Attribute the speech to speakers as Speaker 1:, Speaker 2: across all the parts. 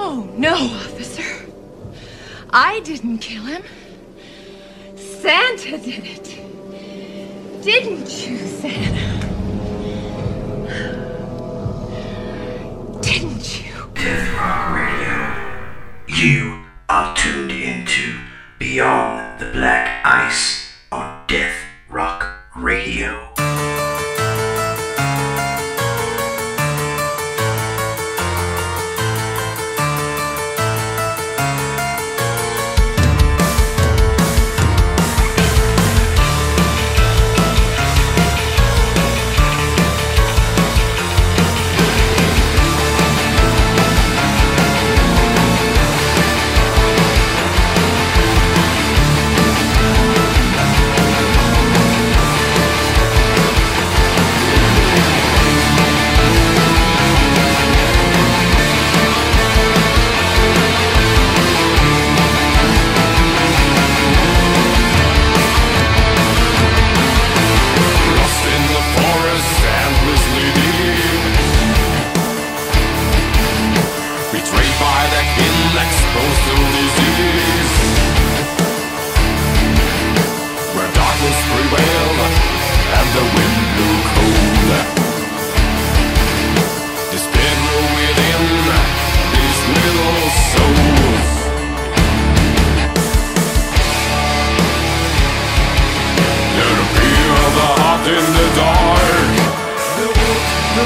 Speaker 1: Oh, no, officer. I didn't kill him. Santa did it. Didn't you, Santa? Didn't you?
Speaker 2: Death Rock Radio. You are tuned into Beyond the Black Ice
Speaker 3: They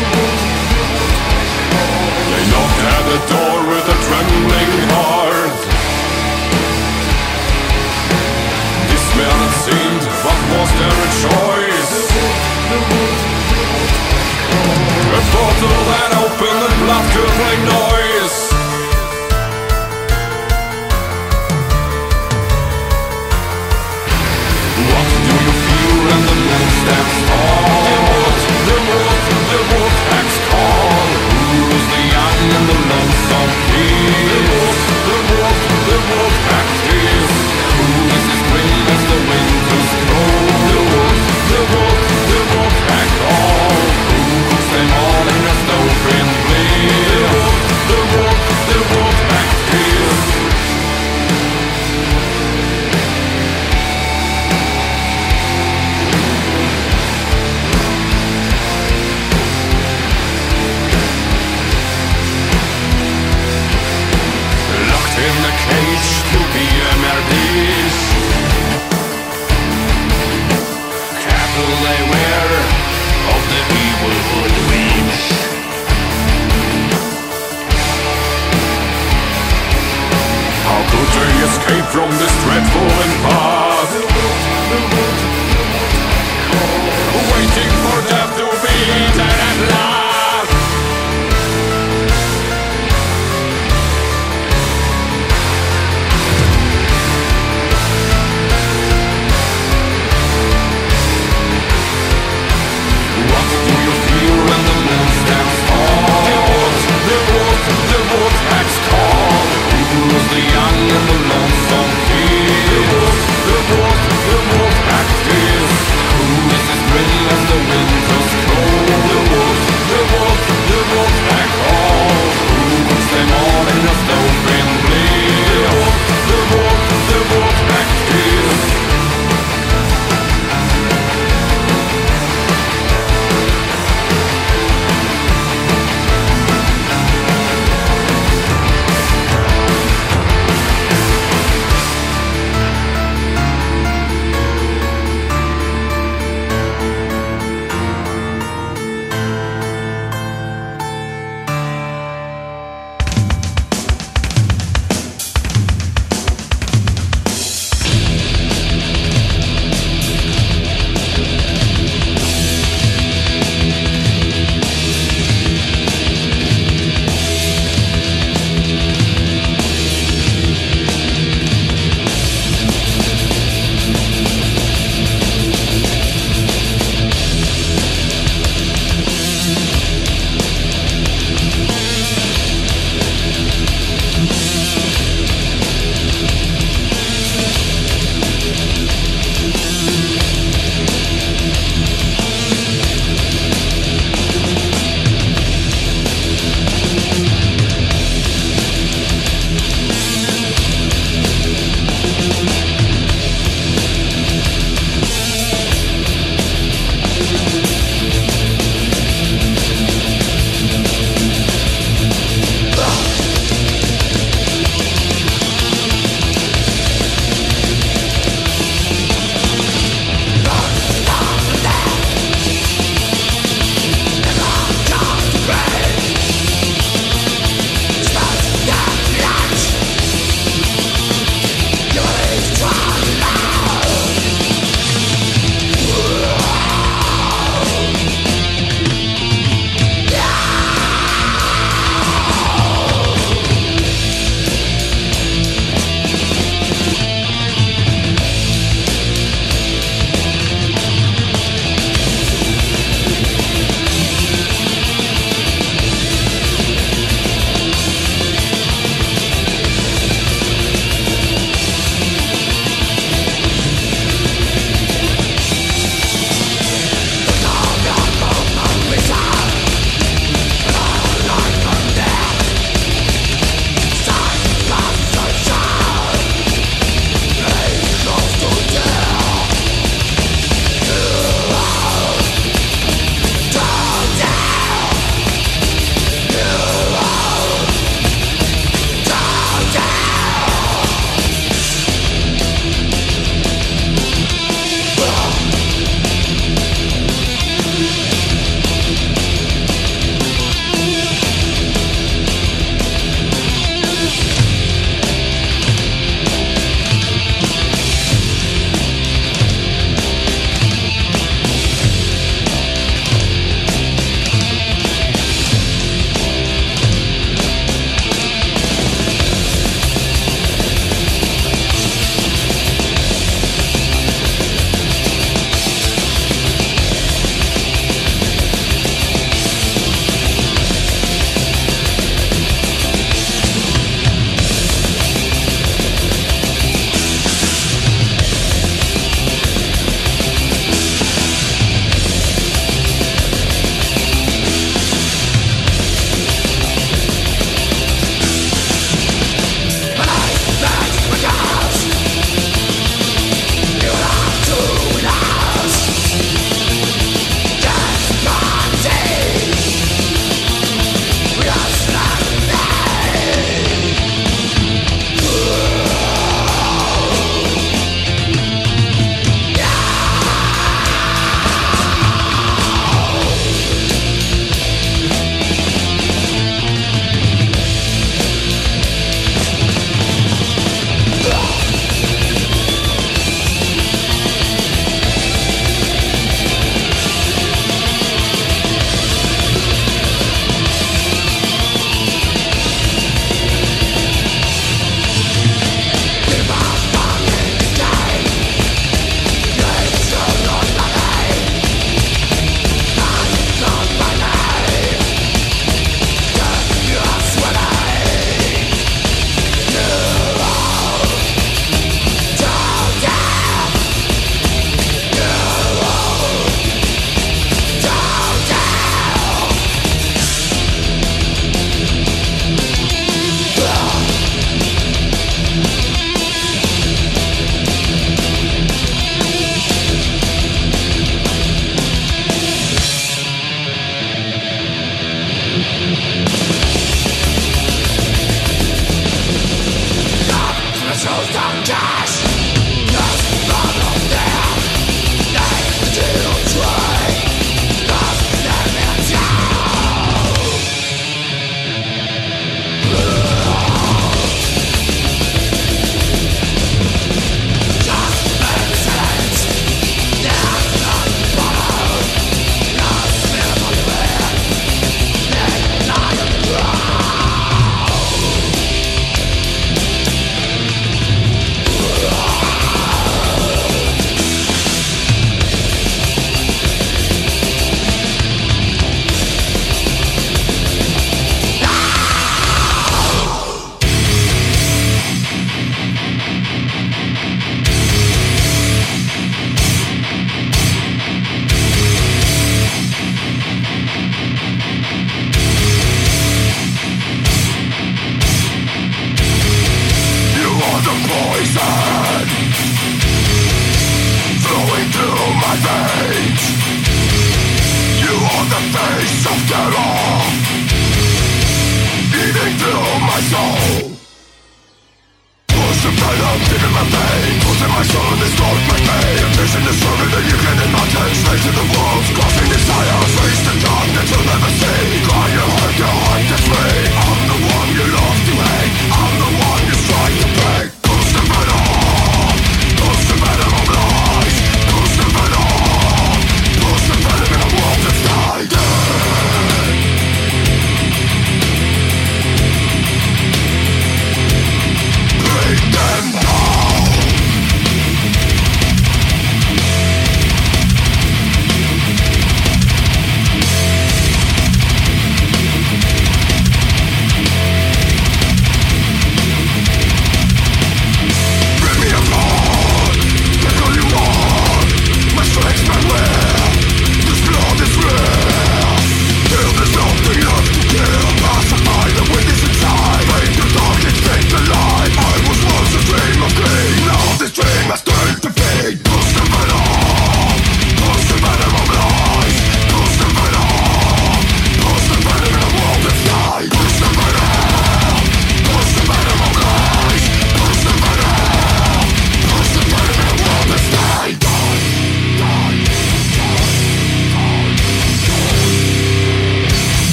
Speaker 3: knocked at the door with a trembling heart. Despair it seemed, what was their choice? A portal that opened and blood curdling noise. King?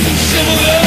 Speaker 4: Shiver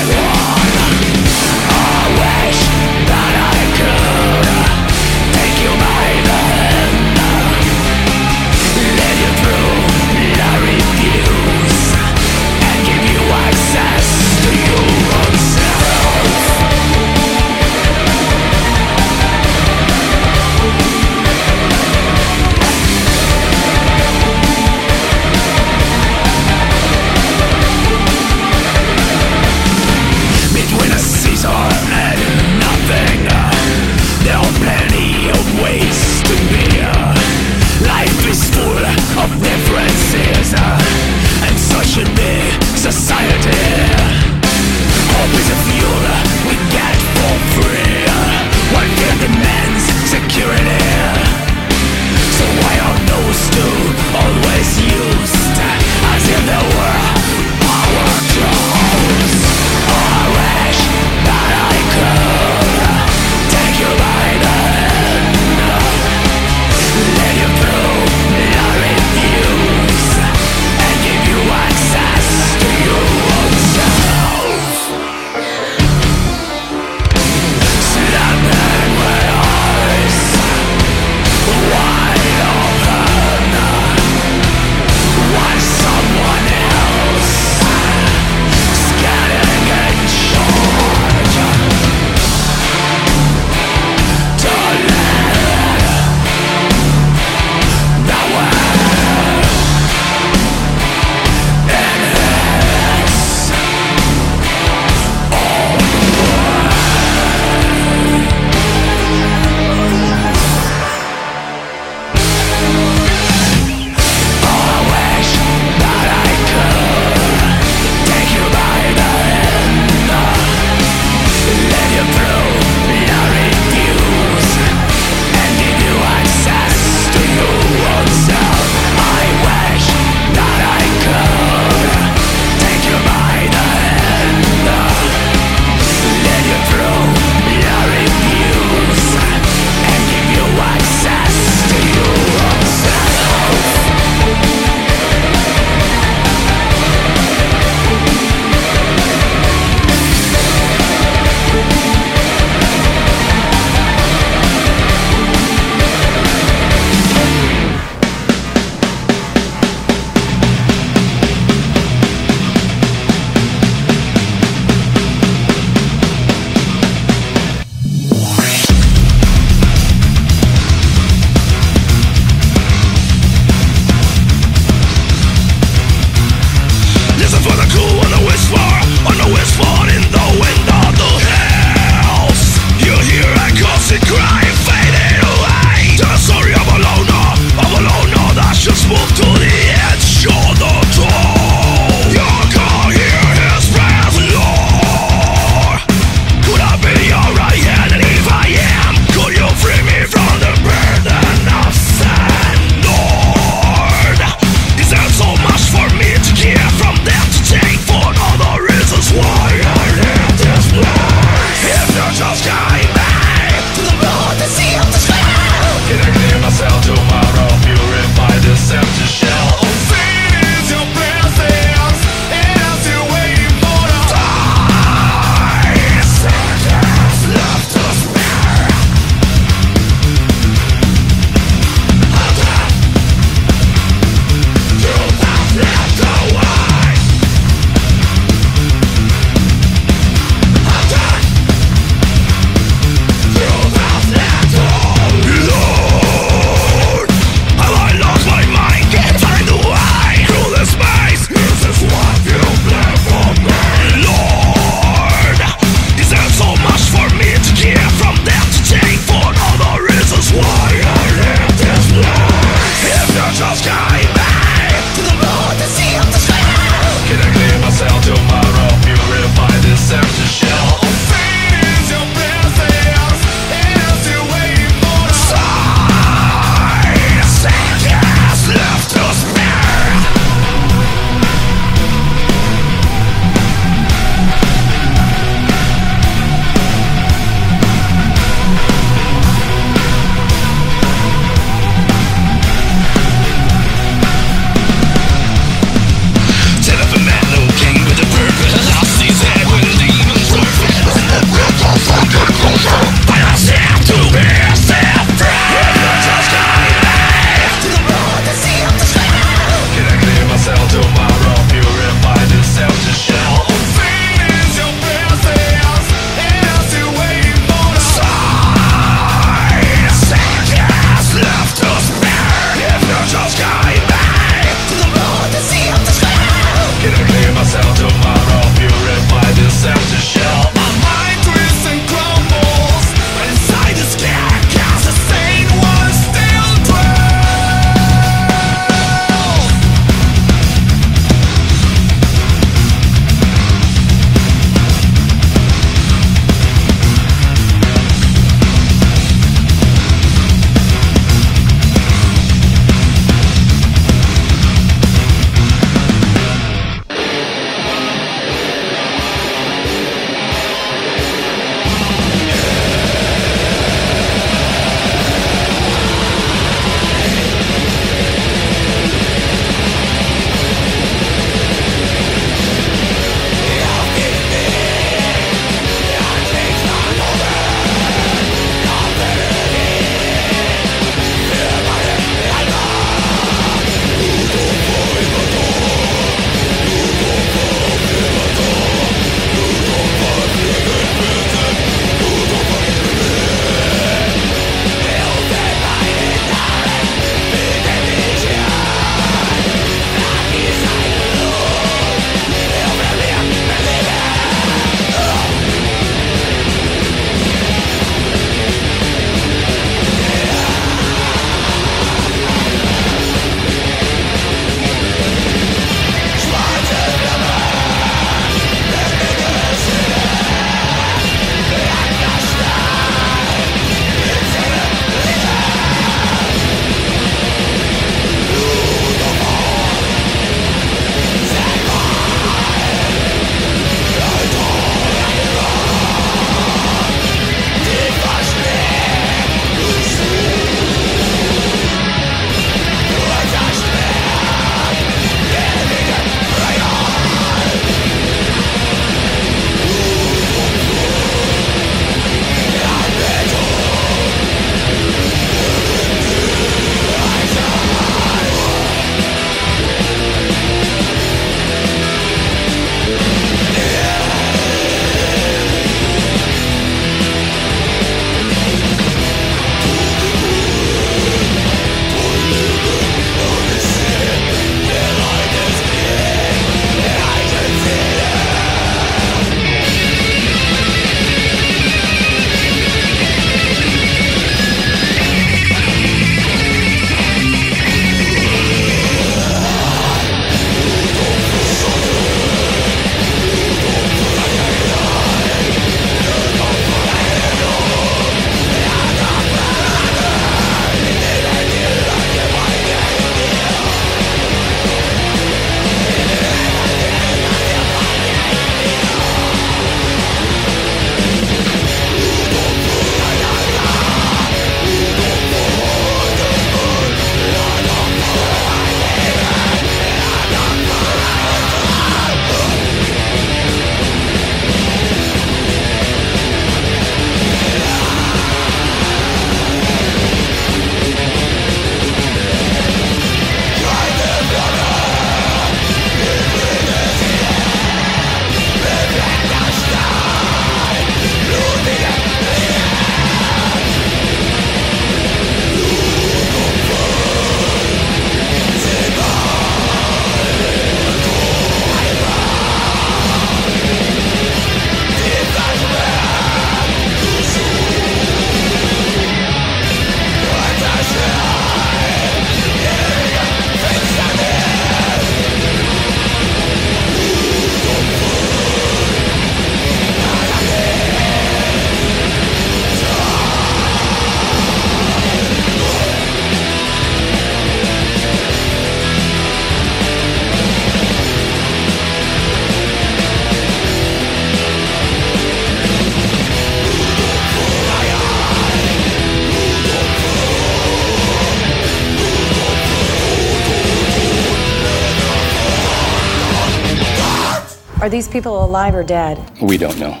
Speaker 5: Are these people alive or dead?
Speaker 2: We don't know.